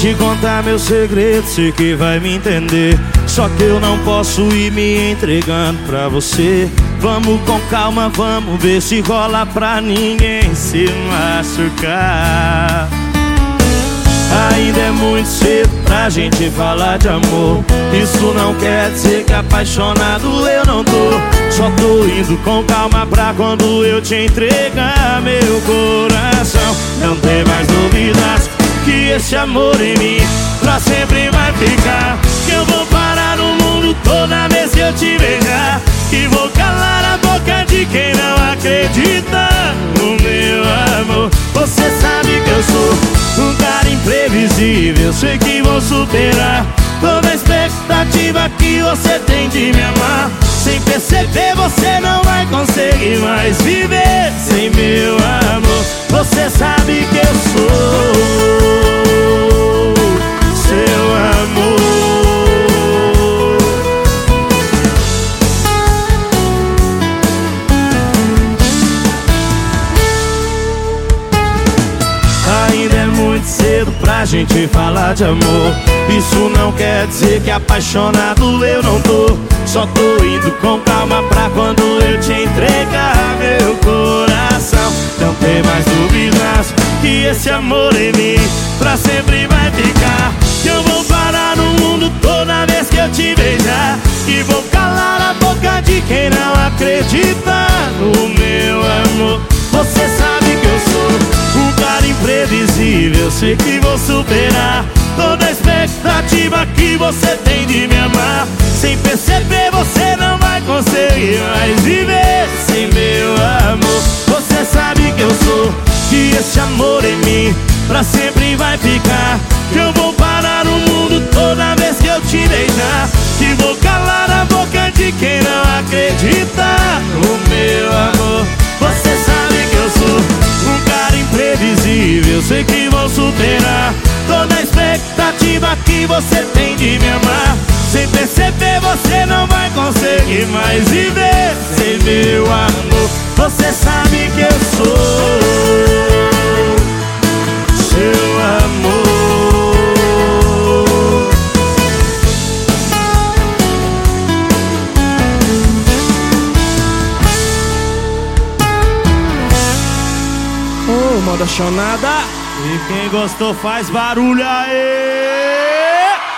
Te contar meu segredo, sei que vai me entender. Só que eu não posso ir me entregando pra você. Vamos com calma, vamos ver se rola pra ninguém se machucar. Ainda é muito cedo pra gente falar de amor. Isso não quer dizer que apaixonado eu não tô. Só tô indo com calma pra quando eu te entregar meu coração. Não tem mais dúvidas esse amor em mim pra sempre vai ficar. Que eu vou parar no mundo toda vez que eu te beijar. E vou calar a boca de quem não acredita no meu amor. Você sabe que eu sou um cara imprevisível. Sei que vou superar toda a expectativa que você tem de me amar. Sem perceber, você não vai conseguir mais viver sem meu amor. Você sabe que eu sou. Pra gente falar de amor. Isso não quer dizer que apaixonado eu não tô. Só tô indo com calma pra quando eu te entregar meu coração. Não tem mais dúvidas que esse amor em mim pra sempre vai ficar sei que vou superar toda a expectativa que você tem de me amar. Sem perceber, você não vai conseguir mais viver sem meu amor. Você sabe que eu sou, que esse amor em mim pra sempre Sei que superar toda a expectativa que você tem de me amar. Sem perceber, você não vai conseguir mais viver sem meu amor. Você sabe que eu sou seu amor. Oh, moda chonada. E quem gostou faz barulho aí!